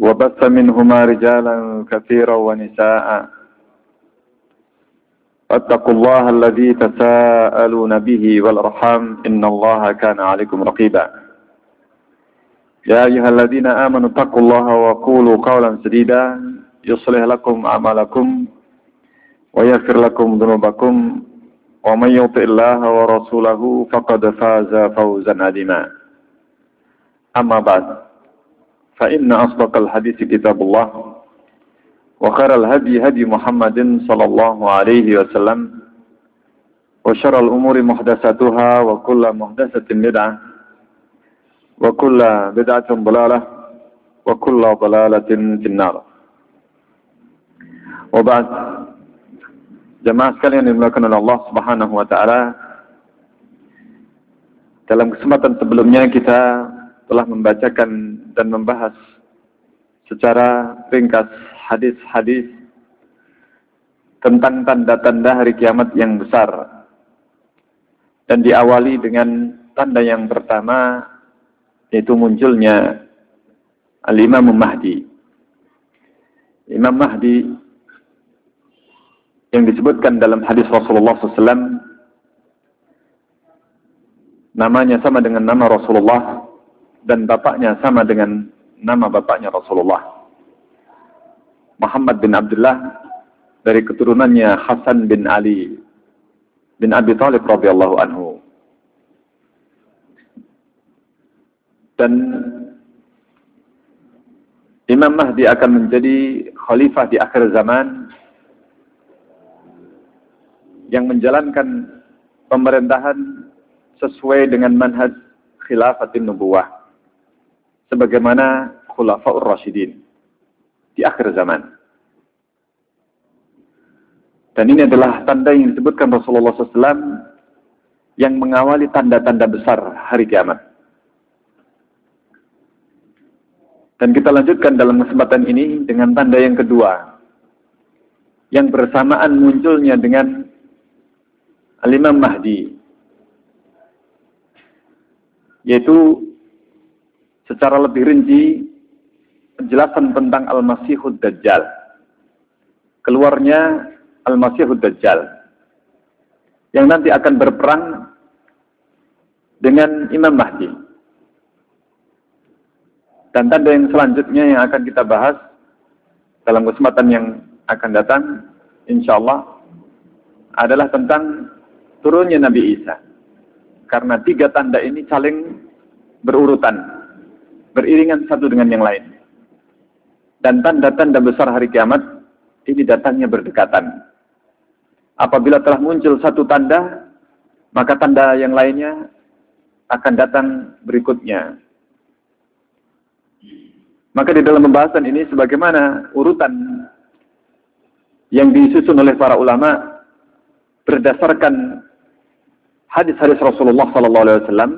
وبث منهما رجالا كثيرا ونساء. واتقوا الله الذي تساءلون به والأرحام إن الله كان عليكم رقيبا. يا أيها الذين آمنوا اتقوا الله وقولوا قولا سديدا. يصلح لكم أعمالكم ويغفر لكم ذنوبكم. ومن يطع الله ورسوله فقد فاز فوزا عظيما. أما بعد. فإن أصدق الحديث كتاب الله وخير الهدي هدي محمد صلى الله عليه وسلم وشر الأمور محدثاتها وكل محدثة بدعة وكل بدعة ضلالة وكل ضلالة في النار وبعد jemaah sekalian yang dimuliakan oleh Allah Subhanahu wa taala dalam kesempatan sebelumnya kita telah membacakan dan membahas secara ringkas hadis-hadis tentang tanda-tanda hari kiamat yang besar. Dan diawali dengan tanda yang pertama yaitu munculnya Al-Imam Mahdi. Imam Mahdi yang disebutkan dalam hadis Rasulullah SAW namanya sama dengan nama Rasulullah dan bapaknya sama dengan nama bapaknya Rasulullah. Muhammad bin Abdullah dari keturunannya Hasan bin Ali bin Abi Thalib radhiyallahu anhu. Dan Imam Mahdi akan menjadi khalifah di akhir zaman yang menjalankan pemerintahan sesuai dengan manhaj khilafatin nubuwah sebagaimana khulafaur rasyidin di akhir zaman. Dan ini adalah tanda yang disebutkan Rasulullah SAW yang mengawali tanda-tanda besar hari kiamat. Dan kita lanjutkan dalam kesempatan ini dengan tanda yang kedua. Yang bersamaan munculnya dengan Al-Imam Mahdi. Yaitu secara lebih rinci penjelasan tentang Al-Masihud Dajjal. Keluarnya Al-Masihud Dajjal. Yang nanti akan berperang dengan Imam Mahdi. Dan tanda yang selanjutnya yang akan kita bahas dalam kesempatan yang akan datang, insya Allah, adalah tentang turunnya Nabi Isa. Karena tiga tanda ini saling berurutan, beriringan satu dengan yang lain. Dan tanda-tanda besar hari kiamat ini datangnya berdekatan. Apabila telah muncul satu tanda, maka tanda yang lainnya akan datang berikutnya. Maka di dalam pembahasan ini sebagaimana urutan yang disusun oleh para ulama berdasarkan hadis-hadis Rasulullah sallallahu alaihi wasallam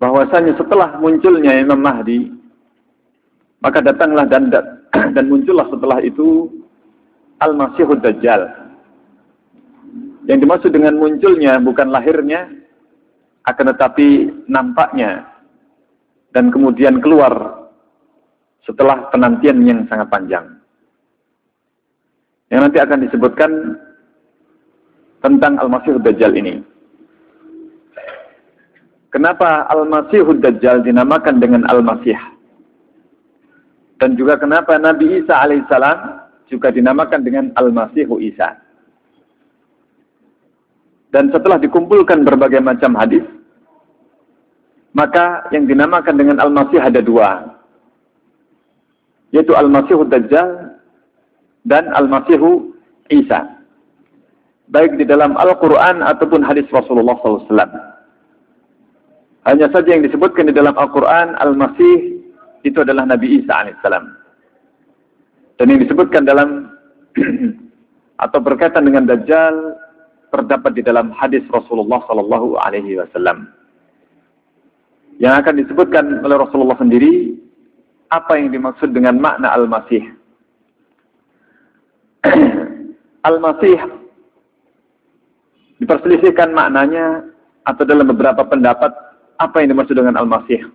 bahwasanya setelah munculnya Imam Mahdi maka datanglah dan dan muncullah setelah itu Al-Masihud Dajjal. Yang dimaksud dengan munculnya bukan lahirnya akan tetapi nampaknya dan kemudian keluar setelah penantian yang sangat panjang. Yang nanti akan disebutkan tentang Al-Masihud Dajjal ini. Kenapa Al-Masihud Dajjal dinamakan dengan Al-Masih? Dan juga kenapa Nabi Isa alaihissalam juga dinamakan dengan Al-Masihu Isa. Dan setelah dikumpulkan berbagai macam hadis, maka yang dinamakan dengan Al-Masih ada dua. Yaitu Al-Masihu Dajjal dan Al-Masihu Isa. Baik di dalam Al-Quran ataupun hadis Rasulullah SAW. Hanya saja yang disebutkan di dalam Al-Quran, Al-Masih itu adalah Nabi Isa alaihissalam. Dan yang disebutkan dalam atau berkaitan dengan Dajjal terdapat di dalam hadis Rasulullah Sallallahu Alaihi Wasallam. Yang akan disebutkan oleh Rasulullah sendiri apa yang dimaksud dengan makna Al-Masih. Al-Masih diperselisihkan maknanya atau dalam beberapa pendapat apa yang dimaksud dengan Al-Masih.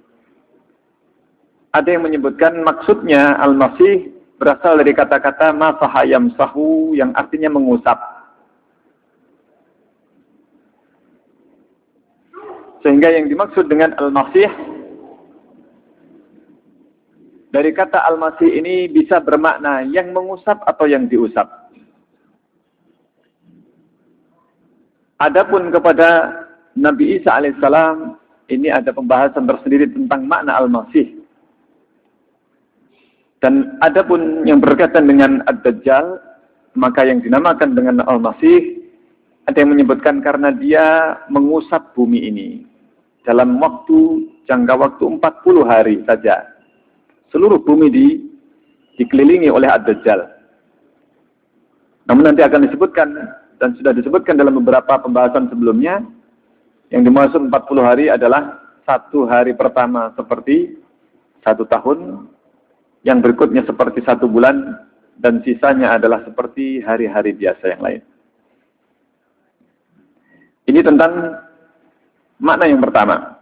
Ada yang menyebutkan maksudnya Al-Masih berasal dari kata-kata masahayam sahu yang artinya mengusap. Sehingga yang dimaksud dengan Al-Masih dari kata Al-Masih ini bisa bermakna yang mengusap atau yang diusap. Adapun kepada Nabi Isa alaihissalam ini ada pembahasan tersendiri tentang makna Al-Masih. Dan adapun yang berkaitan dengan Ad-Dajjal, maka yang dinamakan dengan Al-Masih, ada yang menyebutkan karena dia mengusap bumi ini dalam waktu jangka waktu 40 hari saja. Seluruh bumi di, dikelilingi oleh Ad-Dajjal. Namun nanti akan disebutkan dan sudah disebutkan dalam beberapa pembahasan sebelumnya yang dimaksud 40 hari adalah satu hari pertama seperti satu tahun, yang berikutnya seperti satu bulan dan sisanya adalah seperti hari-hari biasa yang lain. Ini tentang makna yang pertama.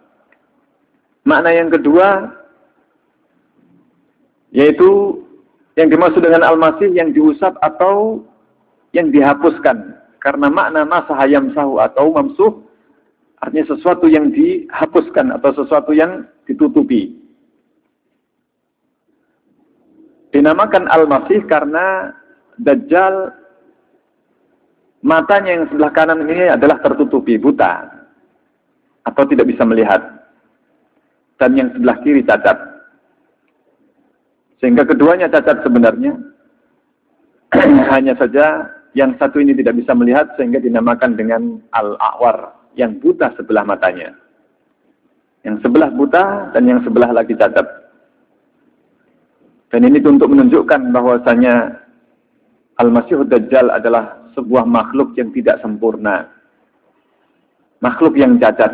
Makna yang kedua yaitu yang dimaksud dengan al-masih yang diusap atau yang dihapuskan. Karena makna masa hayam sahu atau mamsuh artinya sesuatu yang dihapuskan atau sesuatu yang ditutupi. Dinamakan Al-Masih karena Dajjal matanya yang sebelah kanan ini adalah tertutupi, buta. Atau tidak bisa melihat. Dan yang sebelah kiri cacat. Sehingga keduanya cacat sebenarnya. Hanya saja yang satu ini tidak bisa melihat sehingga dinamakan dengan Al-A'war. Yang buta sebelah matanya. Yang sebelah buta dan yang sebelah lagi cacat. Dan ini untuk menunjukkan bahwasanya Al-Masih Dajjal adalah sebuah makhluk yang tidak sempurna. Makhluk yang cacat.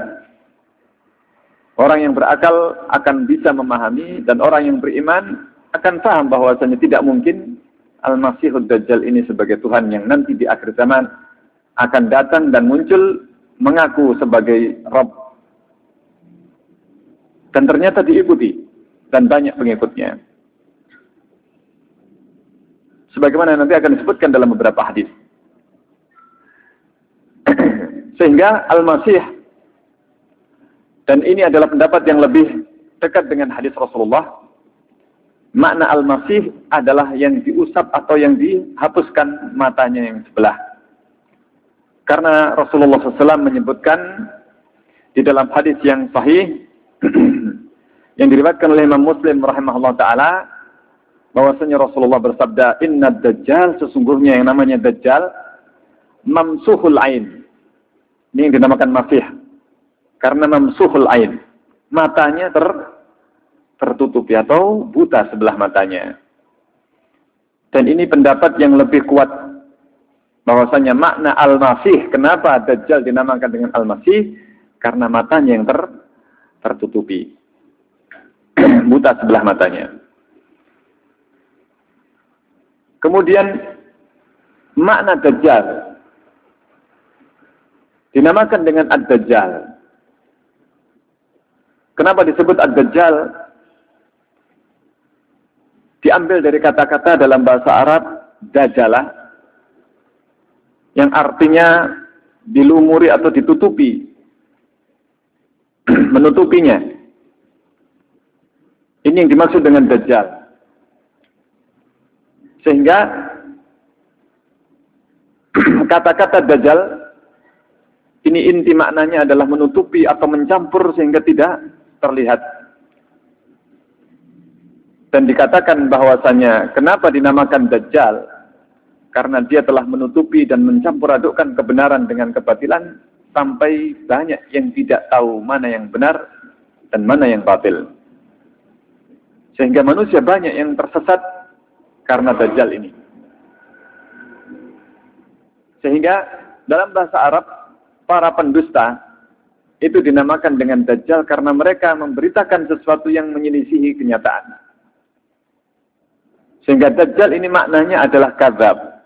Orang yang berakal akan bisa memahami dan orang yang beriman akan paham bahwasanya tidak mungkin Al-Masih Dajjal ini sebagai Tuhan yang nanti di akhir zaman akan datang dan muncul mengaku sebagai Rabb. Dan ternyata diikuti dan banyak pengikutnya sebagaimana nanti akan disebutkan dalam beberapa hadis. Sehingga Al-Masih dan ini adalah pendapat yang lebih dekat dengan hadis Rasulullah. Makna Al-Masih adalah yang diusap atau yang dihapuskan matanya yang sebelah. Karena Rasulullah SAW menyebutkan di dalam hadis yang sahih yang diriwayatkan oleh Imam Muslim rahimahullah taala bahwasanya Rasulullah bersabda, "Inna dajjal sesungguhnya yang namanya dajjal mamsuhul ain." Ini yang dinamakan masih. Karena mamsuhul ain. Matanya ter tertutupi atau buta sebelah matanya. Dan ini pendapat yang lebih kuat bahwasanya makna al-masih kenapa dajjal dinamakan dengan al-masih karena matanya yang ter tertutupi. buta sebelah matanya. Kemudian makna Dajjal dinamakan dengan Ad-Dajjal. Kenapa disebut Ad-Dajjal? Diambil dari kata-kata dalam bahasa Arab Dajalah yang artinya dilumuri atau ditutupi menutupinya. Ini yang dimaksud dengan Dajjal. Sehingga kata-kata dajjal ini inti maknanya adalah menutupi atau mencampur sehingga tidak terlihat. Dan dikatakan bahwasanya kenapa dinamakan dajjal? Karena dia telah menutupi dan mencampur adukkan kebenaran dengan kebatilan sampai banyak yang tidak tahu mana yang benar dan mana yang batil. Sehingga manusia banyak yang tersesat karena dajjal ini. Sehingga dalam bahasa Arab, para pendusta itu dinamakan dengan dajjal karena mereka memberitakan sesuatu yang menyelisihi kenyataan. Sehingga dajjal ini maknanya adalah kazab,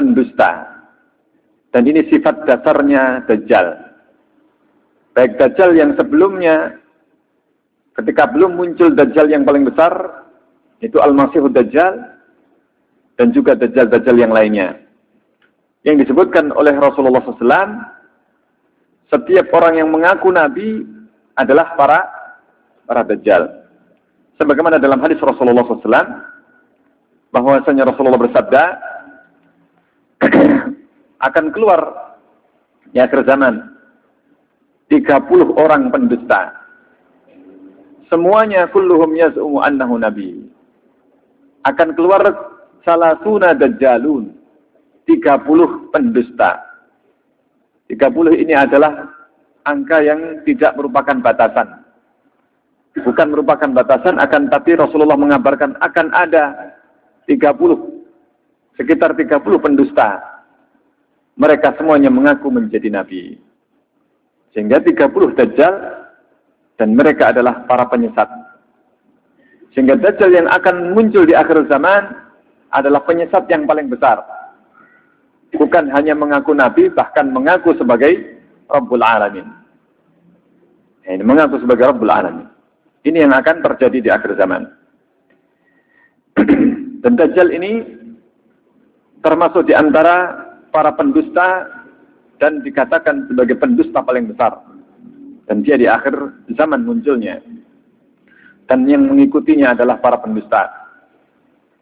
pendusta. Dan ini sifat dasarnya dajjal. Baik dajjal yang sebelumnya ketika belum muncul dajjal yang paling besar itu Al-Masihud Dajjal dan juga dajjal-dajjal yang lainnya yang disebutkan oleh Rasulullah SAW, setiap orang yang mengaku Nabi adalah para para dajjal. Sebagaimana dalam hadis Rasulullah SAW, bahwasanya Rasulullah bersabda, akan keluar di akhir zaman 30 orang pendusta. Semuanya kulluhum yaz'umu annahu nabi. Akan keluar salasuna dajjalun 30 pendusta. 30 ini adalah angka yang tidak merupakan batasan. Bukan merupakan batasan, akan tapi Rasulullah mengabarkan akan ada 30, sekitar 30 pendusta. Mereka semuanya mengaku menjadi nabi. Sehingga 30 dajjal dan mereka adalah para penyesat. Sehingga dajjal yang akan muncul di akhir zaman adalah penyesat yang paling besar bukan hanya mengaku nabi, bahkan mengaku sebagai Rabbul Alamin. Ini mengaku sebagai Rabbul Alamin. Ini yang akan terjadi di akhir zaman. Dan Dajjal ini termasuk di antara para pendusta dan dikatakan sebagai pendusta paling besar. Dan dia di akhir zaman munculnya. Dan yang mengikutinya adalah para pendusta.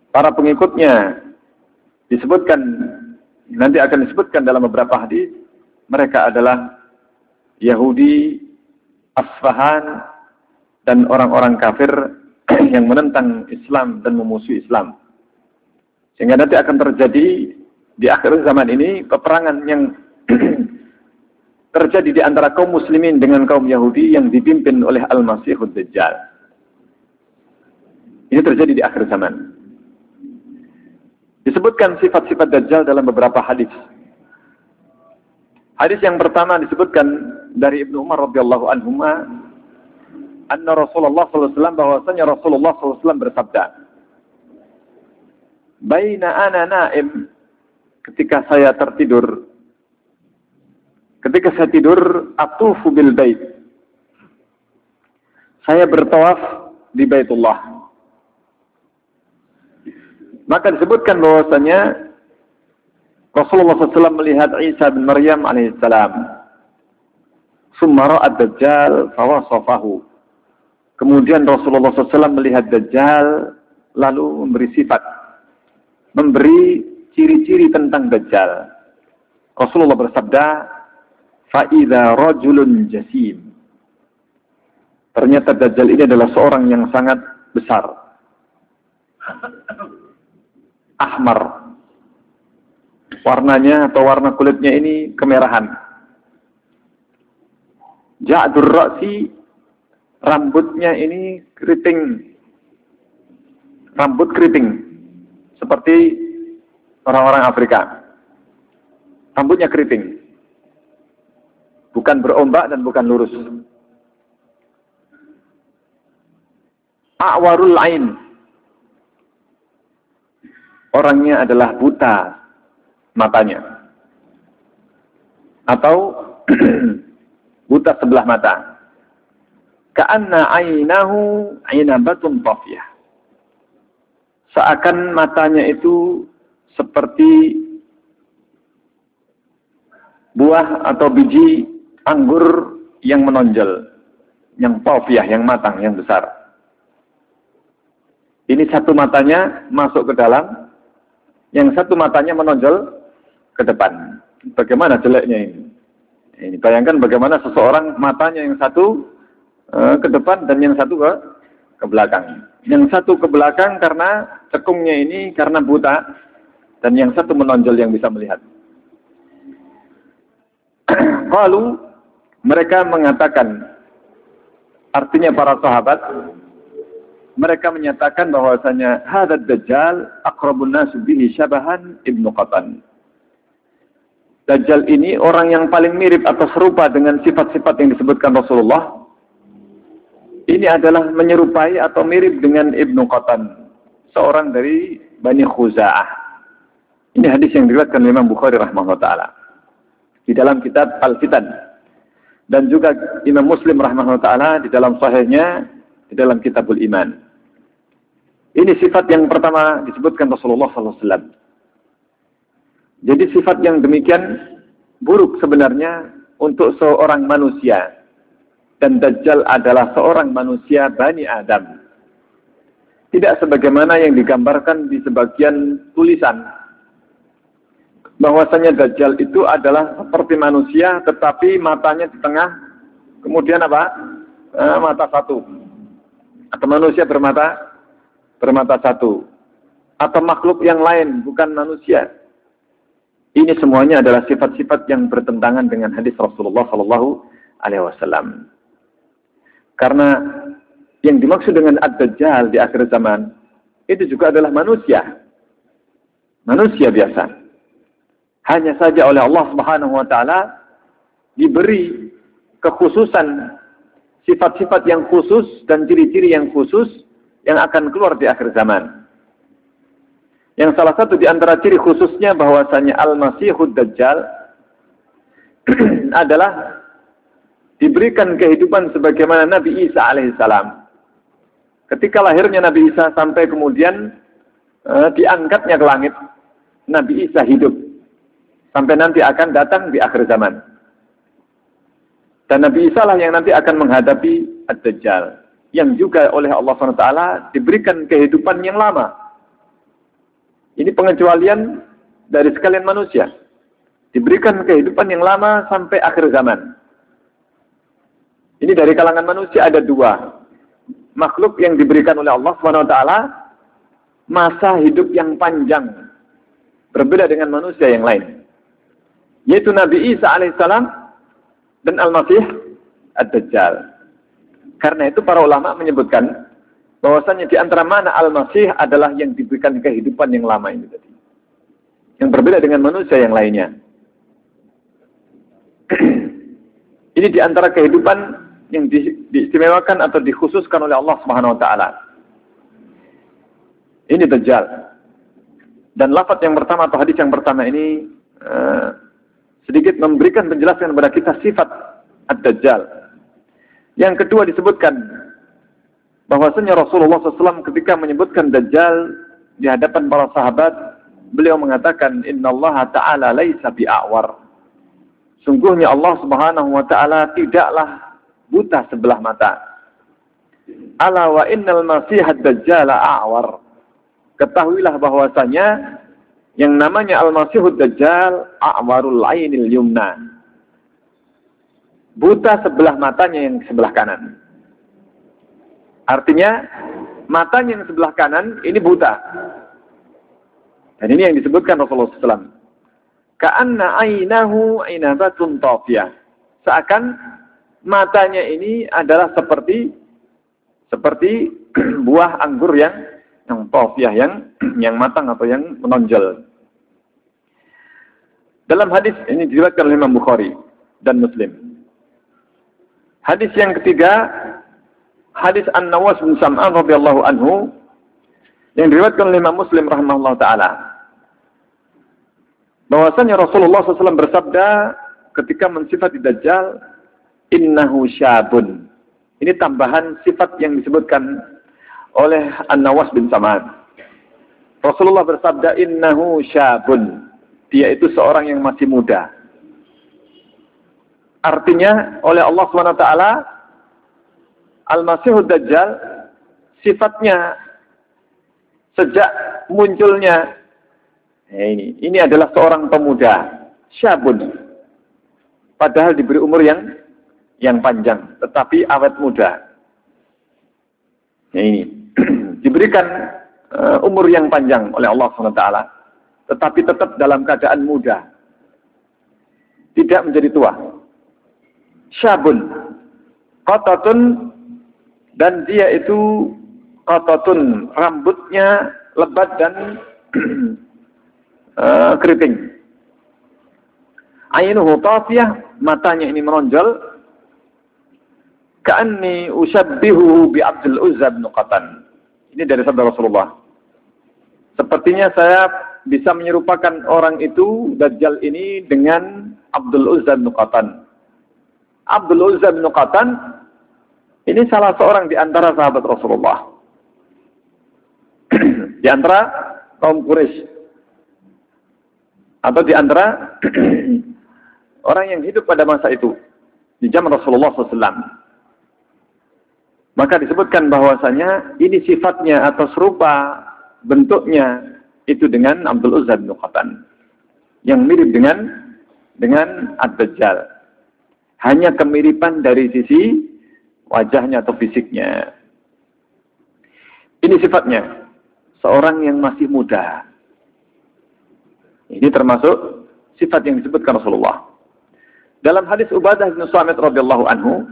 Para pengikutnya disebutkan nanti akan disebutkan dalam beberapa hadis mereka adalah Yahudi, Asfahan dan orang-orang kafir yang menentang Islam dan memusuhi Islam. Sehingga nanti akan terjadi di akhir zaman ini peperangan yang terjadi di antara kaum muslimin dengan kaum Yahudi yang dipimpin oleh Al-Masihud Dajjal. Ini terjadi di akhir zaman. Disebutkan sifat-sifat Dajjal dalam beberapa hadis. Hadis yang pertama disebutkan dari Ibnu Umar radhiyallahu anhu anna Rasulullah SAW bahwasanya Rasulullah SAW bersabda Baina ana naim ketika saya tertidur ketika saya tidur atufu bil bait saya bertawaf di Baitullah maka disebutkan bahwasanya Rasulullah SAW melihat Isa bin Maryam alaihissalam. Sumara ad-Dajjal fawasafahu. Kemudian Rasulullah SAW melihat Dajjal lalu memberi sifat. Memberi ciri-ciri tentang Dajjal. Rasulullah bersabda, Fa'idha rajulun jasim. Ternyata Dajjal ini adalah seorang yang sangat besar ahmar. Warnanya atau warna kulitnya ini kemerahan. Ja'dur ra'si rambutnya ini keriting. Rambut keriting. Seperti orang-orang Afrika. Rambutnya keriting. Bukan berombak dan bukan lurus. A'warul ain orangnya adalah buta matanya. Atau buta sebelah mata. Ka'anna ainahu ainabatun tafiyah. Seakan matanya itu seperti buah atau biji anggur yang menonjol, yang tafiyah, yang matang, yang besar. Ini satu matanya masuk ke dalam Yang satu matanya menonjol ke depan. Bagaimana jeleknya ini? Ini bayangkan bagaimana seseorang matanya yang satu uh, ke depan dan yang satu ke ke belakang. Yang satu ke belakang karena cekungnya ini karena buta dan yang satu menonjol yang bisa melihat. Lalu mereka mengatakan artinya para sahabat mereka menyatakan bahwasanya hadad dajjal aqrabun nas bihi syabahan ibnu Qatan. Dajjal ini orang yang paling mirip atau serupa dengan sifat-sifat yang disebutkan Rasulullah. Ini adalah menyerupai atau mirip dengan Ibnu Qatan, seorang dari Bani Khuza'ah. Ini hadis yang diriwayatkan oleh Imam Bukhari rahimahullah taala di dalam kitab Al-Fitan dan juga Imam Muslim rahimahullah taala di dalam sahihnya di dalam Kitabul Iman. Ini sifat yang pertama disebutkan Rasulullah SAW. Jadi sifat yang demikian buruk sebenarnya untuk seorang manusia. Dan Dajjal adalah seorang manusia Bani Adam. Tidak sebagaimana yang digambarkan di sebagian tulisan. Bahwasanya Dajjal itu adalah seperti manusia tetapi matanya di tengah. Kemudian apa? Eh, mata satu. Atau manusia bermata bermata satu atau makhluk yang lain bukan manusia. Ini semuanya adalah sifat-sifat yang bertentangan dengan hadis Rasulullah Sallallahu Alaihi Wasallam. Karena yang dimaksud dengan ad-dajjal di akhir zaman itu juga adalah manusia. Manusia biasa. Hanya saja oleh Allah Subhanahu wa taala diberi kekhususan sifat-sifat yang khusus dan ciri-ciri yang khusus yang akan keluar di akhir zaman. Yang salah satu di antara ciri khususnya bahwasanya Al-Masihud Dajjal adalah diberikan kehidupan sebagaimana Nabi Isa alaihissalam. Ketika lahirnya Nabi Isa sampai kemudian uh, diangkatnya ke langit, Nabi Isa hidup sampai nanti akan datang di akhir zaman. Dan Nabi Isa lah yang nanti akan menghadapi Ad-Dajjal yang juga oleh Allah SWT diberikan kehidupan yang lama. Ini pengecualian dari sekalian manusia. Diberikan kehidupan yang lama sampai akhir zaman. Ini dari kalangan manusia ada dua. Makhluk yang diberikan oleh Allah SWT masa hidup yang panjang. Berbeda dengan manusia yang lain. Yaitu Nabi Isa alaihissalam dan Al-Masih Ad-Dajjal. Karena itu para ulama menyebutkan bahwasanya di antara mana Al-Masih adalah yang diberikan kehidupan yang lama ini tadi. Yang berbeda dengan manusia yang lainnya. ini di antara kehidupan yang di, diistimewakan atau dikhususkan oleh Allah Subhanahu wa taala. Ini Dajjal. Dan lafaz yang pertama atau hadis yang pertama ini uh, sedikit memberikan penjelasan kepada kita sifat Ad-Dajjal yang kedua disebutkan bahwasanya Rasulullah SAW ketika menyebutkan Dajjal di hadapan para sahabat, beliau mengatakan Inna Allah Ta'ala laisa bi'awar. Sungguhnya Allah Subhanahu wa taala tidaklah buta sebelah mata. Ala wa innal masihad dajjal a'war. Ketahuilah bahwasanya yang namanya al-masihud dajjal a'warul ainil yumna buta sebelah matanya yang sebelah kanan. Artinya matanya yang sebelah kanan ini buta. Dan ini yang disebutkan Rasulullah SAW. Ka'anna ainahu ainabatun tafiyah. Seakan matanya ini adalah seperti seperti buah anggur yang yang tafiyah yang yang matang atau yang menonjol. Dalam hadis ini diriwayatkan oleh Imam Bukhari dan Muslim. Hadis yang ketiga, hadis An-Nawas bin Sam'an radhiyallahu anhu yang diriwayatkan oleh Imam Muslim rahimahullah taala. Bahwasanya Rasulullah SAW bersabda ketika mensifati Dajjal, innahu syabun. Ini tambahan sifat yang disebutkan oleh An-Nawas bin Sam'an. Rasulullah bersabda, innahu syabun. Dia itu seorang yang masih muda. Artinya oleh Allah SWT Al-Masihud Dajjal sifatnya sejak munculnya Nah, ini, ini adalah seorang pemuda, syabun. Padahal diberi umur yang yang panjang, tetapi awet muda. Nah, ini diberikan uh, umur yang panjang oleh Allah SWT, tetapi tetap dalam keadaan muda, tidak menjadi tua. Syabun, kotatun, dan dia itu kotatun, rambutnya lebat dan uh, keriting. Ainuhu tafiyah, matanya ini menonjol. Ka'anni usabbihu bi Abdul Uzza bin Qatan. Ini dari sabda Rasulullah. Sepertinya saya bisa menyerupakan orang itu, Dajjal ini, dengan Abdul Uzza bin Qatan. Abdul Uzza bin Qatan ini salah seorang di antara sahabat Rasulullah. di antara kaum Quraisy atau di antara orang yang hidup pada masa itu di zaman Rasulullah SAW. Maka disebutkan bahwasanya ini sifatnya atau serupa bentuknya itu dengan Abdul Uzza bin Qatan yang mirip dengan dengan Ad-Dajjal. Hanya kemiripan dari sisi wajahnya atau fisiknya. Ini sifatnya seorang yang masih muda, ini termasuk sifat yang disebutkan Rasulullah. Dalam hadis Ubadah bin Samit radhiyallahu anhu,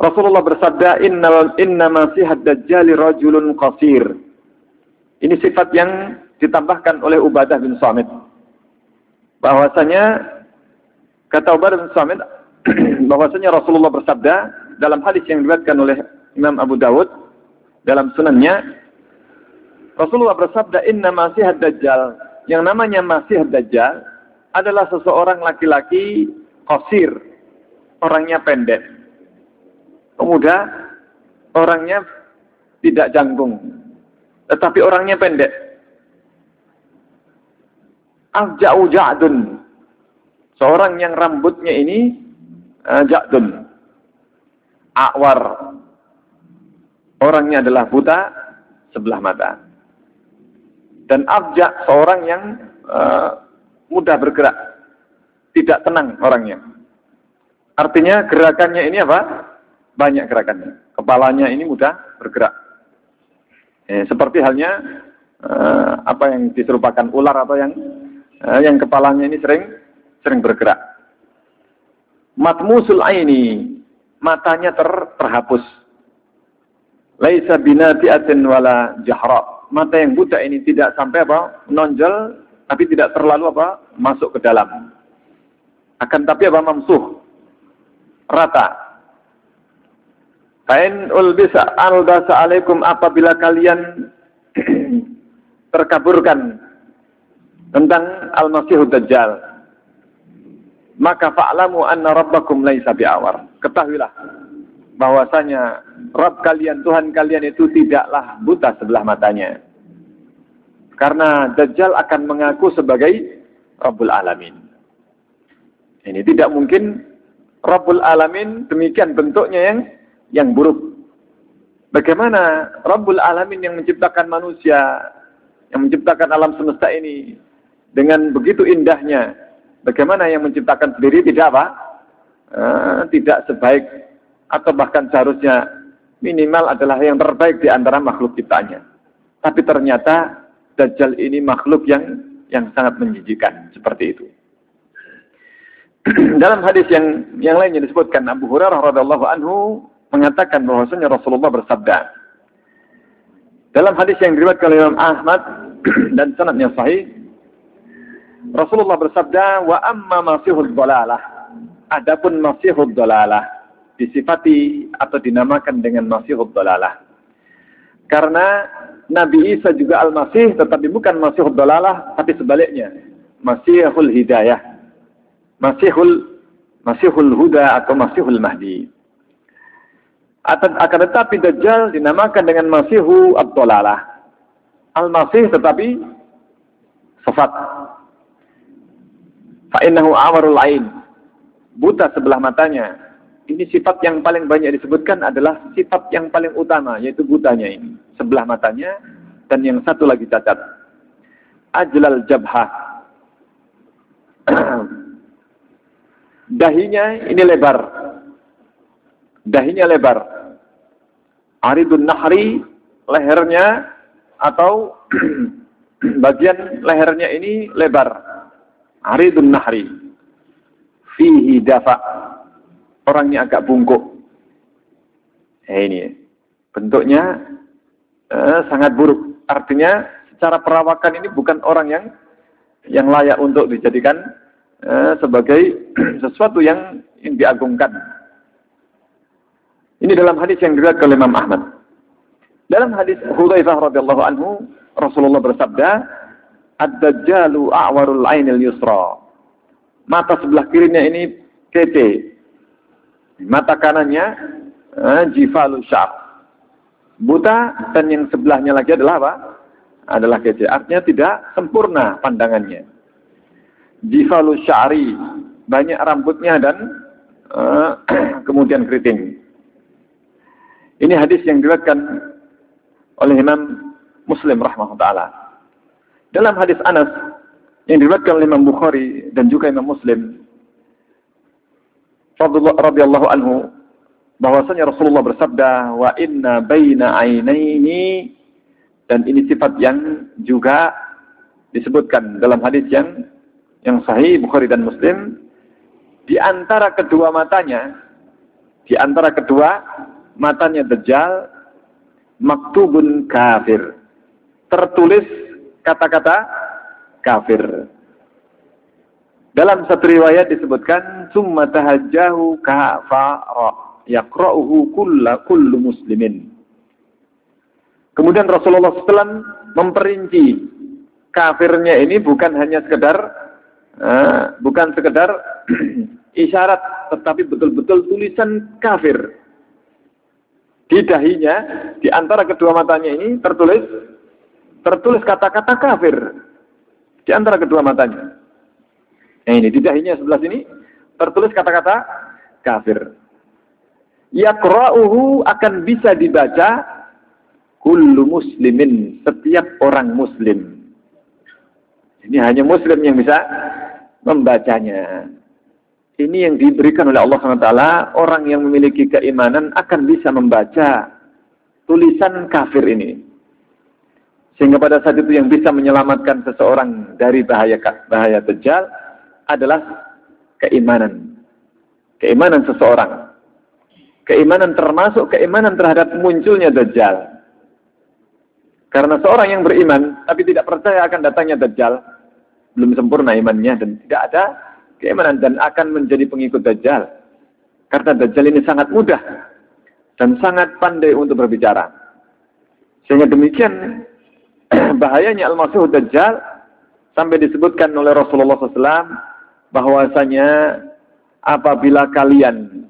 Rasulullah bersabda, "Innal inna masihad dajjal rajulun qasir." Ini sifat yang ditambahkan oleh Ubadah bin Samit. Bahwasanya kata Ubadah bin Samit bahwasanya Rasulullah bersabda dalam hadis yang diriwayatkan oleh Imam Abu Dawud dalam sunannya Rasulullah bersabda inna masihad dajjal yang namanya Masih Dajjal adalah seseorang laki-laki kosir, orangnya pendek. Pemuda, orangnya tidak jangkung, tetapi orangnya pendek. Afja'u ja'dun, seorang yang rambutnya ini uh, ja'dun, akwar, orangnya adalah buta sebelah mata dan abjak seorang yang uh, mudah bergerak, tidak tenang orangnya. Artinya gerakannya ini apa? Banyak gerakannya. Kepalanya ini mudah bergerak. Eh, seperti halnya uh, apa yang diserupakan ular atau yang uh, yang kepalanya ini sering sering bergerak. Matmusul aini, matanya ter, terhapus. Laisa binati'atin wala jahra mata yang buta ini tidak sampai apa menonjol tapi tidak terlalu apa masuk ke dalam akan tapi apa mamsuh rata Kain ulbisa albasa alaikum apabila kalian terkaburkan tentang al-masihud dajjal maka fa'lamu anna rabbakum laisa bi'awar ketahuilah bahwasanya Rabb kalian, Tuhan kalian itu tidaklah buta sebelah matanya. Karena Dajjal akan mengaku sebagai Rabbul Alamin. Ini tidak mungkin Rabbul Alamin demikian bentuknya yang yang buruk. Bagaimana Rabbul Alamin yang menciptakan manusia, yang menciptakan alam semesta ini dengan begitu indahnya, bagaimana yang menciptakan sendiri tidak apa? Uh, tidak sebaik atau bahkan seharusnya minimal adalah yang terbaik di antara makhluk ciptaannya. Tapi ternyata Dajjal ini makhluk yang yang sangat menjijikan seperti itu. Dalam hadis yang yang lainnya disebutkan Abu Hurairah radhiallahu anhu mengatakan bahwasanya Rasulullah bersabda dalam hadis yang diriwayatkan oleh Imam Ahmad dan sanadnya sahih Rasulullah bersabda wa amma masihud dalalah adapun masihud dalalah disifati atau dinamakan dengan Masihud Dalalah. Karena Nabi Isa juga Al-Masih, tetapi bukan Masihud Dalalah, tapi sebaliknya. Masihul Hidayah. Masihul Masihul Huda atau Masihul Mahdi. Akan tetapi Dajjal dinamakan dengan Masihu Abdulalah. Al-Masih tetapi sifat. Fa'innahu amarul ain. Buta sebelah matanya ini sifat yang paling banyak disebutkan adalah sifat yang paling utama, yaitu butanya ini. Sebelah matanya, dan yang satu lagi cacat. ajlal jabhah. Dahinya ini lebar. Dahinya lebar. Aridun nahri, lehernya atau bagian lehernya ini lebar. Aridun nahri. Fihi dafa. Orangnya agak bungkuk. Eh, ini bentuknya eh, sangat buruk. Artinya secara perawakan ini bukan orang yang yang layak untuk dijadikan eh, sebagai sesuatu yang, yang diagungkan. Ini dalam hadis yang diriwayatkan oleh Imam Ahmad. Dalam hadis Hudzaifah radhiyallahu anhu, Rasulullah bersabda, "Ad-dajjalu a'warul 'ainil yusra." Mata sebelah kirinya ini kete. Mata kanannya eh, jifalu syar. Buta dan yang sebelahnya lagi adalah apa? Adalah kece. Artinya tidak sempurna pandangannya. Jifalu syari. Banyak rambutnya dan eh, kemudian keriting. Ini hadis yang diriwayatkan oleh Imam Muslim rahimahullah Dalam hadis Anas yang diriwayatkan oleh Imam Bukhari dan juga Imam Muslim radhiyallahu anhu bahwasanya Rasulullah bersabda wa inna baina ainaini dan ini sifat yang juga disebutkan dalam hadis yang yang sahih Bukhari dan Muslim. Di antara kedua matanya di antara kedua matanya Dajjal maktubun kafir. Tertulis kata-kata kafir. Dalam satu riwayat disebutkan summa tahajjahu kafara yaqra'uhu kullu kullu muslimin. Kemudian Rasulullah SAW memperinci kafirnya ini bukan hanya sekedar uh, bukan sekedar isyarat tetapi betul-betul tulisan kafir di dahinya, di antara kedua matanya ini tertulis tertulis kata-kata kafir di antara kedua matanya. Nah ini di dahinya sebelah sini tertulis kata-kata kafir. Yaqra'uhu akan bisa dibaca kullu muslimin, setiap orang muslim. Ini hanya muslim yang bisa membacanya. Ini yang diberikan oleh Allah SWT, orang yang memiliki keimanan akan bisa membaca tulisan kafir ini. Sehingga pada saat itu yang bisa menyelamatkan seseorang dari bahaya bahaya Dajjal adalah keimanan. Keimanan seseorang. Keimanan termasuk keimanan terhadap munculnya Dajjal. Karena seorang yang beriman tapi tidak percaya akan datangnya Dajjal, belum sempurna imannya dan tidak ada keimanan dan akan menjadi pengikut Dajjal. Karena Dajjal ini sangat mudah dan sangat pandai untuk berbicara. Sehingga demikian bahayanya Al-Masih Dajjal sampai disebutkan oleh Rasulullah SAW bahwasanya apabila kalian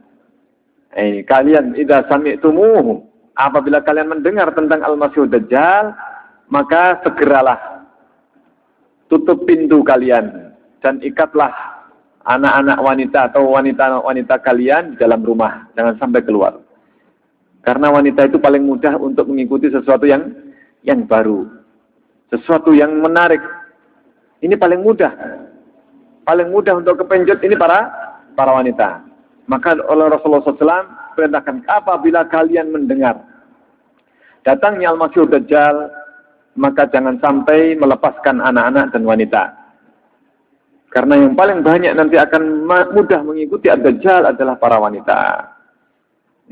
eh, kalian idza sami'tumuhu apabila kalian mendengar tentang Al-Masih Dajjal maka segeralah tutup pintu kalian dan ikatlah anak-anak wanita atau wanita-wanita kalian di dalam rumah. Jangan sampai keluar. Karena wanita itu paling mudah untuk mengikuti sesuatu yang yang baru. Sesuatu yang menarik. Ini paling mudah. Paling mudah untuk kepenjut ini para para wanita. Maka oleh Rasulullah SAW perintahkan apabila kalian mendengar datangnya Al-Masih Dajjal, maka jangan sampai melepaskan anak-anak dan wanita karena yang paling banyak nanti akan mudah mengikuti ad-dajjal adalah para wanita.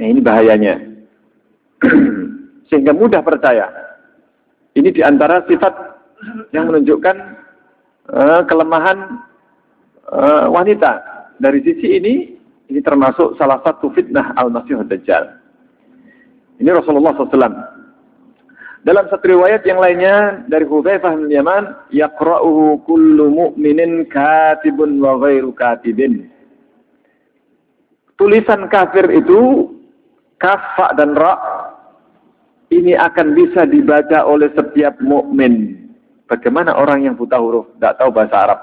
Nah ini bahayanya. Sehingga mudah percaya. Ini di antara sifat yang menunjukkan uh, kelemahan uh, wanita. Dari sisi ini, ini termasuk salah satu fitnah al-masih ad-dajjal. Ini Rasulullah SAW dalam satu riwayat yang lainnya dari Hudzaifah bin Yaman, yaqra'uhu kullu mu'minin katibun wa ghairu katibin. Tulisan kafir itu kafa dan ra ini akan bisa dibaca oleh setiap mukmin. Bagaimana orang yang buta huruf, tidak tahu bahasa Arab?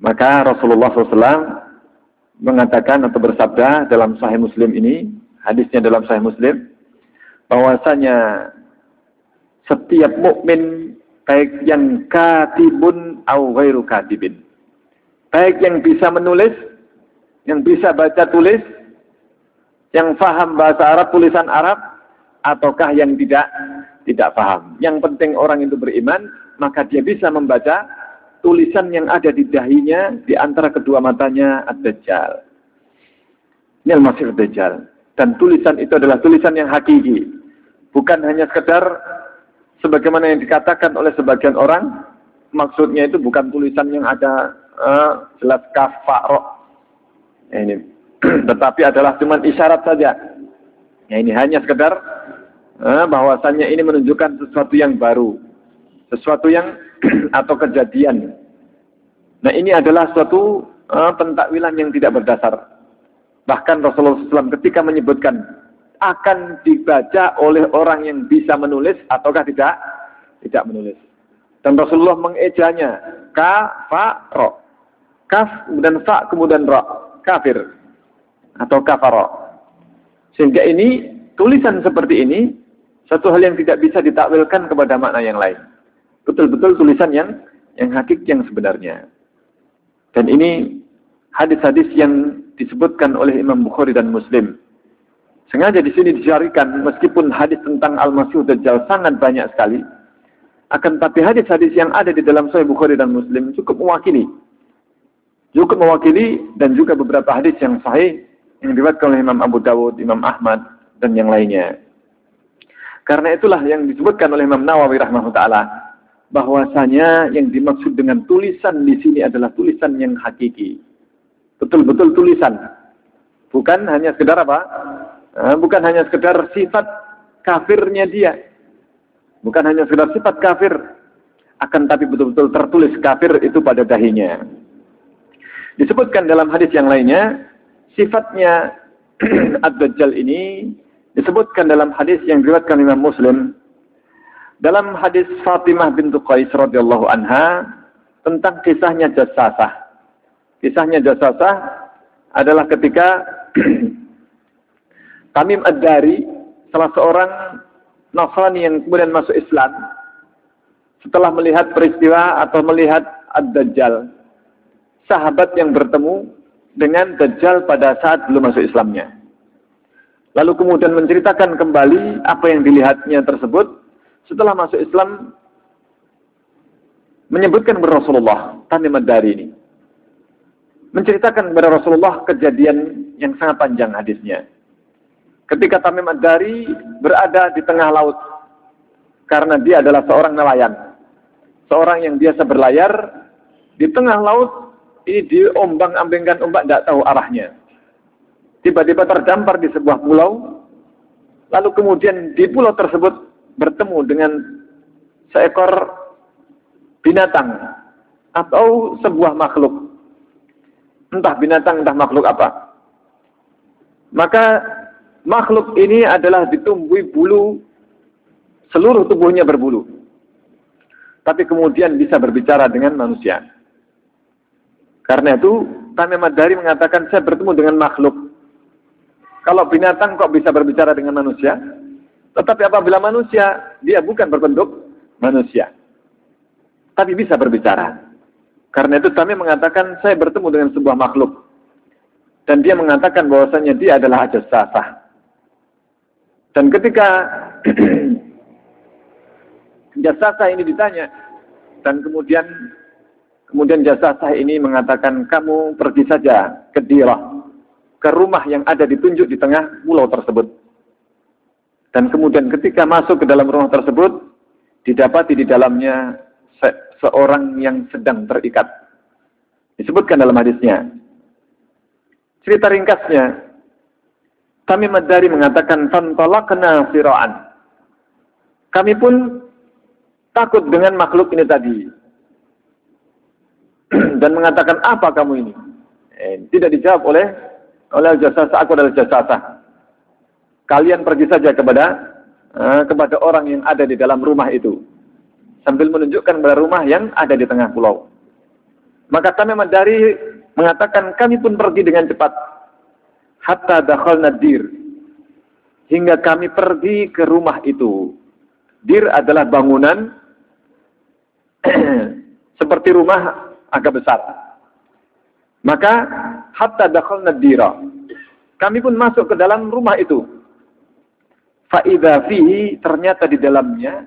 Maka Rasulullah SAW mengatakan atau bersabda dalam Sahih Muslim ini, hadisnya dalam Sahih Muslim, bahwasanya setiap mukmin Baik yang katibun au ghairu katibin. Baik yang bisa menulis, yang bisa baca tulis, yang faham bahasa Arab, tulisan Arab, ataukah yang tidak tidak paham. Yang penting orang itu beriman, maka dia bisa membaca tulisan yang ada di dahinya, di antara kedua matanya, Ad-Dajjal. Ini Al-Masih Ad-Dajjal. Dan tulisan itu adalah tulisan yang hakiki. Bukan hanya sekedar sebagaimana yang dikatakan oleh sebagian orang, maksudnya itu bukan tulisan yang ada uh, jelas kaf Ya, ini. Tetapi adalah cuma isyarat saja. Ya ini hanya sekedar uh, bahwasannya ini menunjukkan sesuatu yang baru. Sesuatu yang atau kejadian. Nah ini adalah suatu uh, pentakwilan yang tidak berdasar. Bahkan Rasulullah SAW ketika menyebutkan akan dibaca oleh orang yang bisa menulis ataukah tidak? Tidak menulis. Dan Rasulullah mengejanya ka fa ro. Kaf kemudian fa kemudian ro. Kafir atau kafaro. Sehingga ini tulisan seperti ini satu hal yang tidak bisa ditakwilkan kepada makna yang lain. Betul-betul tulisan yang yang hakik yang sebenarnya. Dan ini hadis-hadis yang disebutkan oleh Imam Bukhari dan Muslim Sengaja di sini dicarikan meskipun hadis tentang Al-Masih Dajjal sangat banyak sekali. Akan tapi hadis-hadis yang ada di dalam Sahih Bukhari dan Muslim cukup mewakili. Cukup mewakili dan juga beberapa hadis yang sahih yang diriwayatkan oleh Imam Abu Dawud, Imam Ahmad dan yang lainnya. Karena itulah yang disebutkan oleh Imam Nawawi rahimahullah taala bahwasanya yang dimaksud dengan tulisan di sini adalah tulisan yang hakiki. Betul-betul tulisan. Bukan hanya sekedar apa? Nah, bukan hanya sekedar sifat kafirnya dia. Bukan hanya sekedar sifat kafir. Akan tapi betul-betul tertulis kafir itu pada dahinya. Disebutkan dalam hadis yang lainnya, sifatnya Ad-Dajjal ini disebutkan dalam hadis yang diriwayatkan Imam Muslim dalam hadis Fatimah bintu Qais radhiyallahu anha tentang kisahnya Jassasah. Kisahnya Jassasah adalah ketika Tamim Ad-Dari, salah seorang Nasrani yang kemudian masuk Islam, setelah melihat peristiwa atau melihat Ad-Dajjal, sahabat yang bertemu dengan Dajjal pada saat belum masuk Islamnya. Lalu kemudian menceritakan kembali apa yang dilihatnya tersebut, setelah masuk Islam, menyebutkan kepada Rasulullah, Tamim Ad-Dari ini. Menceritakan kepada Rasulullah kejadian yang sangat panjang hadisnya ketika Tamim Ad-Dari berada di tengah laut karena dia adalah seorang nelayan. Seorang yang biasa berlayar di tengah laut ini diombang-ambingkan ombak tidak tahu arahnya. Tiba-tiba terdampar di sebuah pulau lalu kemudian di pulau tersebut bertemu dengan seekor binatang atau sebuah makhluk. Entah binatang, entah makhluk apa. Maka makhluk ini adalah ditumbuhi bulu, seluruh tubuhnya berbulu. Tapi kemudian bisa berbicara dengan manusia. Karena itu, Tamim Madari mengatakan, saya bertemu dengan makhluk. Kalau binatang kok bisa berbicara dengan manusia? Tetapi apabila manusia, dia bukan berbentuk manusia. Tapi bisa berbicara. Karena itu kami mengatakan, saya bertemu dengan sebuah makhluk. Dan dia mengatakan bahwasanya dia adalah ajas sasah. Dan ketika jasasa ini ditanya, dan kemudian kemudian jasasa ini mengatakan, kamu pergi saja ke Dirah, ke rumah yang ada ditunjuk di tengah pulau tersebut. Dan kemudian ketika masuk ke dalam rumah tersebut, didapati di dalamnya se seorang yang sedang terikat. Disebutkan dalam hadisnya. Cerita ringkasnya, kami Madari mengatakan fantalaqna fira'an. Kami pun takut dengan makhluk ini tadi. Dan mengatakan apa kamu ini? Eh, tidak dijawab oleh oleh jasasa aku adalah jasasa. Kalian pergi saja kepada eh, kepada orang yang ada di dalam rumah itu. Sambil menunjukkan kepada rumah yang ada di tengah pulau. Maka kami Madari mengatakan kami pun pergi dengan cepat hatta dakhalna dir hingga kami pergi ke rumah itu. Dir adalah bangunan seperti rumah agak besar. Maka hatta dakhalna dira. Kami pun masuk ke dalam rumah itu. Fa'idha fihi ternyata di dalamnya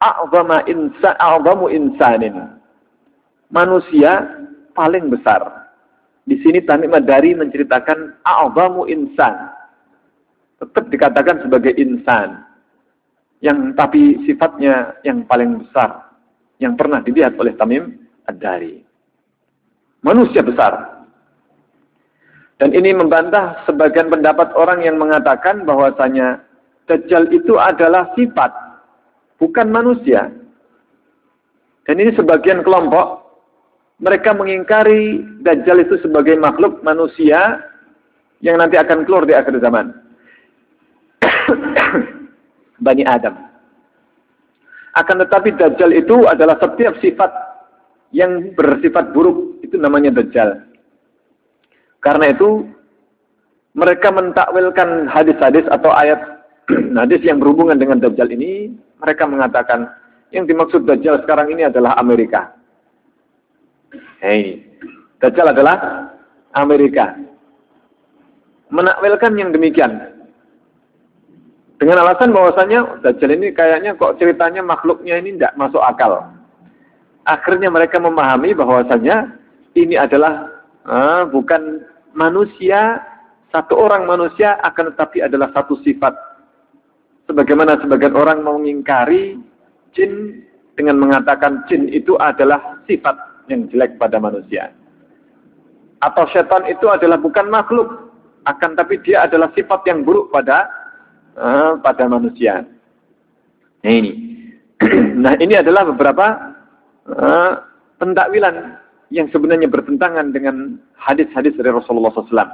a'zama insa a'zamu insanin. Manusia paling besar. Di sini Tamim Madari menceritakan a'zamu insan. Tetap dikatakan sebagai insan. Yang tapi sifatnya yang paling besar. Yang pernah dilihat oleh Tamim Ad-Dari. Manusia besar. Dan ini membantah sebagian pendapat orang yang mengatakan bahwasanya Dajjal itu adalah sifat, bukan manusia. Dan ini sebagian kelompok, mereka mengingkari Dajjal itu sebagai makhluk manusia yang nanti akan keluar di akhir zaman. Bani Adam. Akan tetapi Dajjal itu adalah setiap sifat yang bersifat buruk, itu namanya Dajjal. Karena itu mereka mentakwilkan hadis-hadis atau ayat hadis yang berhubungan dengan Dajjal ini, mereka mengatakan yang dimaksud Dajjal sekarang ini adalah Amerika. Hei, Dajjal adalah Amerika. Menakwilkan yang demikian. Dengan alasan bahwasanya Dajjal ini kayaknya kok ceritanya makhluknya ini tidak masuk akal. Akhirnya mereka memahami bahwasanya ini adalah uh, bukan manusia, satu orang manusia akan tetapi adalah satu sifat. Sebagaimana sebagian orang mengingkari jin dengan mengatakan jin itu adalah sifat yang jelek pada manusia. Atau setan itu adalah bukan makhluk, akan tapi dia adalah sifat yang buruk pada uh, pada manusia. Nah ini. nah ini adalah beberapa uh, pentakwilan yang sebenarnya bertentangan dengan hadis-hadis dari Rasulullah SAW.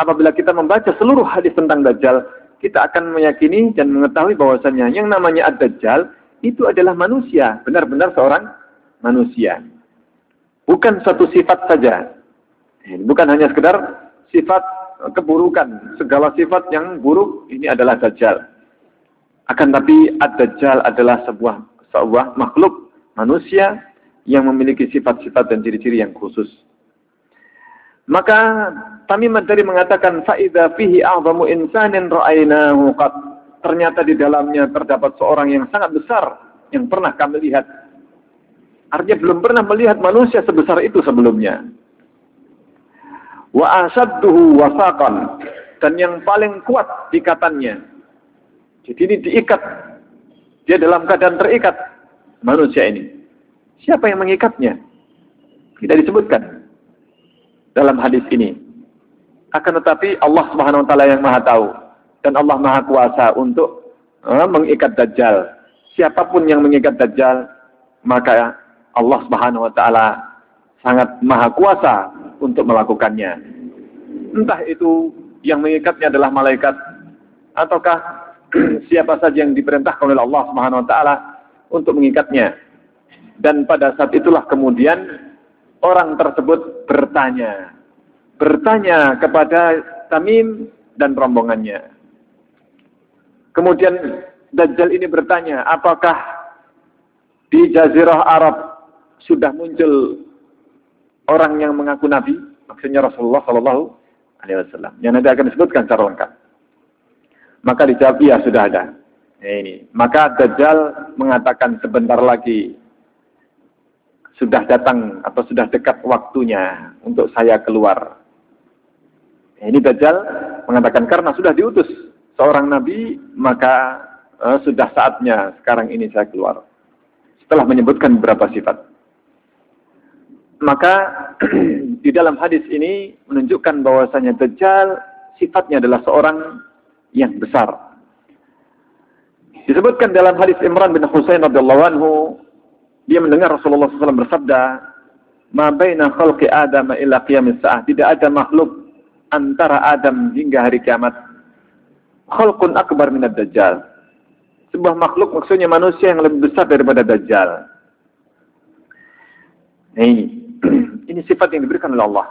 Apabila kita membaca seluruh hadis tentang Dajjal, kita akan meyakini dan mengetahui bahwasanya yang namanya Ad-Dajjal itu adalah manusia, benar-benar seorang manusia. Bukan satu sifat saja. Bukan hanya sekedar sifat keburukan. Segala sifat yang buruk ini adalah Dajjal. Akan tapi Ad-Dajjal adalah sebuah sebuah makhluk manusia yang memiliki sifat-sifat dan ciri-ciri yang khusus. Maka Tamim dari mengatakan faida fihi a'zamu insanin ra'ainahu qad. Ternyata di dalamnya terdapat seorang yang sangat besar yang pernah kami lihat. Artinya belum pernah melihat manusia sebesar itu sebelumnya. Wa asadduhu wasaqan dan yang paling kuat ikatannya. Jadi ini diikat. Dia dalam keadaan terikat manusia ini. Siapa yang mengikatnya? Tidak disebutkan dalam hadis ini. Akan tetapi Allah Subhanahu wa taala yang Maha tahu dan Allah Maha kuasa untuk uh, mengikat dajjal. Siapa pun yang mengikat dajjal, maka Allah Subhanahu wa taala sangat Maha kuasa untuk melakukannya. Entah itu yang mengikatnya adalah malaikat ataukah siapa saja yang diperintahkan oleh Allah Subhanahu wa taala untuk mengikatnya. Dan pada saat itulah kemudian orang tersebut bertanya. Bertanya kepada Tamim dan rombongannya. Kemudian Dajjal ini bertanya, apakah di Jazirah Arab sudah muncul orang yang mengaku Nabi? Maksudnya Rasulullah Shallallahu Alaihi Wasallam. Yang nanti akan disebutkan secara lengkap. Maka dijawab, iya sudah ada. Nah, ini. Maka Dajjal mengatakan sebentar lagi sudah datang atau sudah dekat waktunya untuk saya keluar. Ini Dajjal mengatakan karena sudah diutus seorang nabi, maka uh, sudah saatnya sekarang ini saya keluar. Setelah menyebutkan beberapa sifat. Maka di dalam hadis ini menunjukkan bahwasanya Dajjal sifatnya adalah seorang yang besar. Disebutkan dalam hadis Imran bin Husain radhiyallahu anhu dia mendengar Rasulullah SAW bersabda, "Ma baina khalqi Adam ila qiyamis sa'ah." Tidak ada makhluk antara Adam hingga hari kiamat. Khalqun akbar minad dajjal. Sebuah makhluk maksudnya manusia yang lebih besar daripada dajjal. Ini, ini sifat yang diberikan oleh Allah.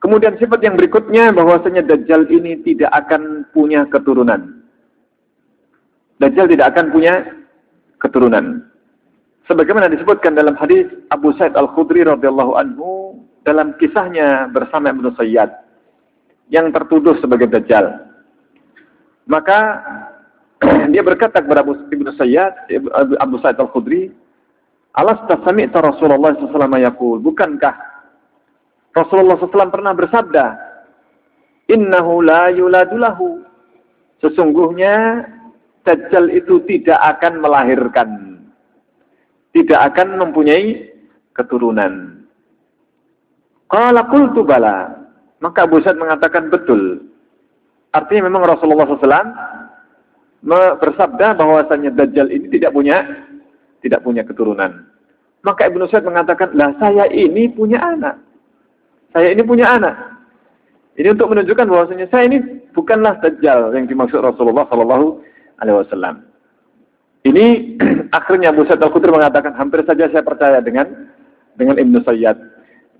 Kemudian sifat yang berikutnya bahwasanya Dajjal ini tidak akan punya keturunan. Dajjal tidak akan punya keturunan. Sebagaimana disebutkan dalam hadis Abu Sa'id Al-Khudri radhiyallahu anhu dalam kisahnya bersama Ibnu Sayyad yang tertuduh sebagai dajjal. Maka dia berkata kepada Abu Ibnu Sayyad, Abu Sa'id Al-Khudri, "Alasta sami'ta Rasulullah sallallahu yaqul?" Bukankah Rasulullah SAW pernah bersabda, "Innahu la yuladulahu." Sesungguhnya Dajjal itu tidak akan melahirkan. Tidak akan mempunyai keturunan. Qala qultu bala. Maka Abu Sa'id mengatakan betul. Artinya memang Rasulullah SAW bersabda bahwasanya Dajjal ini tidak punya tidak punya keturunan. Maka Ibnu Sa'id mengatakan, "Lah saya ini punya anak. Saya ini punya anak." Ini untuk menunjukkan bahwasanya saya ini bukanlah Dajjal yang dimaksud Rasulullah Shallallahu alaihi wasallam. Ini akhirnya Abu Sa'id Al-Khudri mengatakan, "Hampir saja saya percaya dengan dengan Ibnu Sayyad."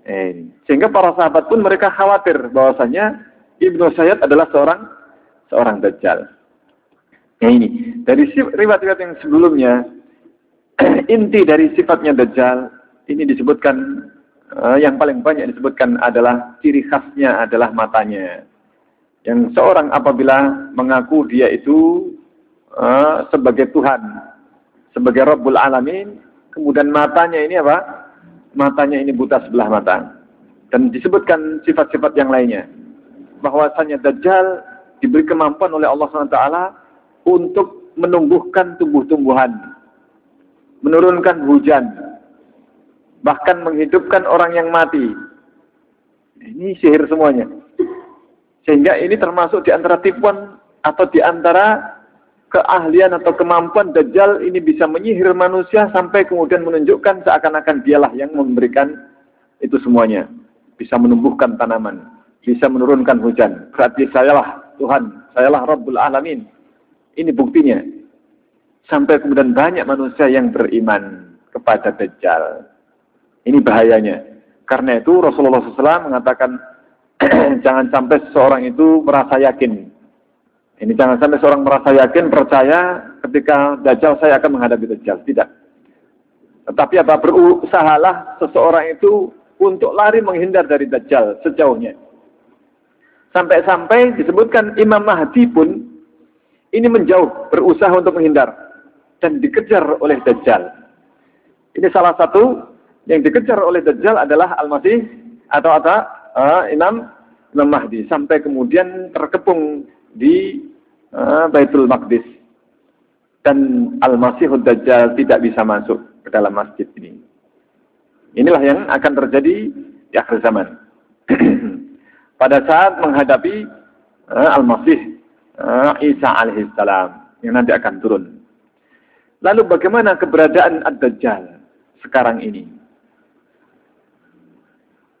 Eh, sehingga para sahabat pun mereka khawatir bahwasanya Ibnu Sayyad adalah seorang seorang Dajjal. Nah ini, dari riwayat-riwayat yang sebelumnya, inti dari sifatnya Dajjal, ini disebutkan, uh, yang paling banyak disebutkan adalah, ciri khasnya adalah matanya. Yang seorang apabila mengaku dia itu uh, sebagai Tuhan, sebagai Rabbul Alamin, kemudian matanya ini apa? Matanya ini buta sebelah mata. Dan disebutkan sifat-sifat yang lainnya. Bahwasanya Dajjal diberi kemampuan oleh Allah SWT untuk menumbuhkan tumbuh-tumbuhan, menurunkan hujan, bahkan menghidupkan orang yang mati. Ini sihir semuanya. Sehingga ini termasuk di antara tipuan atau di antara keahlian atau kemampuan Dajjal ini bisa menyihir manusia sampai kemudian menunjukkan seakan-akan dialah yang memberikan itu semuanya. Bisa menumbuhkan tanaman, bisa menurunkan hujan. Berarti sayalah Tuhan, sayalah Rabbul Alamin. Ini buktinya. Sampai kemudian banyak manusia yang beriman kepada Dajjal. Ini bahayanya. Karena itu Rasulullah SAW mengatakan, jangan sampai seseorang itu merasa yakin. Ini jangan sampai seorang merasa yakin, percaya ketika Dajjal saya akan menghadapi Dajjal. Tidak. Tetapi apa berusahalah seseorang itu untuk lari menghindar dari Dajjal sejauhnya. Sampai-sampai disebutkan Imam Mahdi pun ini menjauh, berusaha untuk menghindar dan dikejar oleh Dajjal. Ini salah satu yang dikejar oleh Dajjal adalah Al-Masih atau apa? Uh, Imam Imam Mahdi sampai kemudian terkepung di uh, Baitul Maqdis dan Al-Masih Dajjal tidak bisa masuk ke dalam masjid ini. Inilah yang akan terjadi di akhir zaman. Pada saat menghadapi uh, Al-Masih uh, Isa alaihissalam yang nanti akan turun. Lalu bagaimana keberadaan Ad-Dajjal sekarang ini?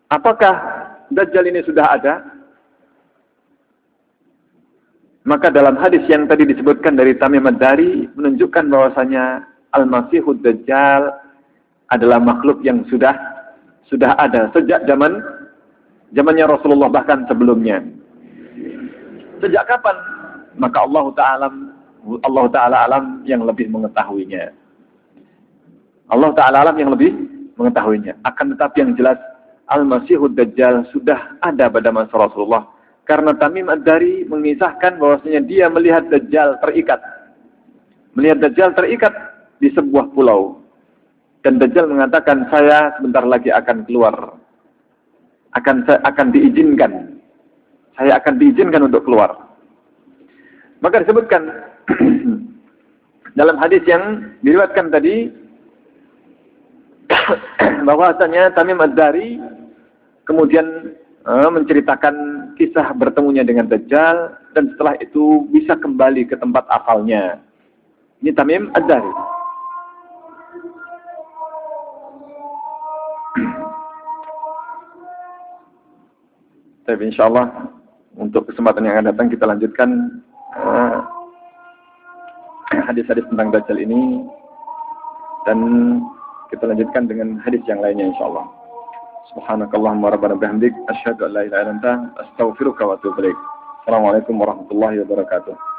Apakah Dajjal ini sudah ada? Maka dalam hadis yang tadi disebutkan dari Tamim Ad-Dari menunjukkan bahwasanya Al-Masihud Dajjal adalah makhluk yang sudah sudah ada sejak zaman zamannya Rasulullah bahkan sebelumnya. Sejak kapan maka Allah Taala Allah Taala alam yang lebih mengetahuinya. Allah Taala alam yang lebih mengetahuinya. Akan tetapi yang jelas Al-Masihud Dajjal sudah ada pada masa Rasulullah. Karena Tamim Ad-Dari mengisahkan bahwasanya dia melihat Dajjal terikat. Melihat Dajjal terikat di sebuah pulau. Dan Dajjal mengatakan, saya sebentar lagi akan keluar. Akan akan diizinkan. Saya akan diizinkan untuk keluar. Maka disebutkan dalam hadis yang diriwatkan tadi bahwasanya Tamim Ad-Dari kemudian uh, menceritakan kisah bertemunya dengan Dajjal dan setelah itu bisa kembali ke tempat asalnya. Ini Tamim Ad-Dari. Tapi insya Allah untuk kesempatan yang akan datang kita lanjutkan Eh, hadis-hadis tentang Dajjal ini dan kita lanjutkan dengan hadis yang lainnya insyaallah. Subhanakallahumma rabbana bihamdik asyhadu an la ilaha illa anta astaghfiruka wa atubu ilaik. Assalamualaikum warahmatullahi wabarakatuh.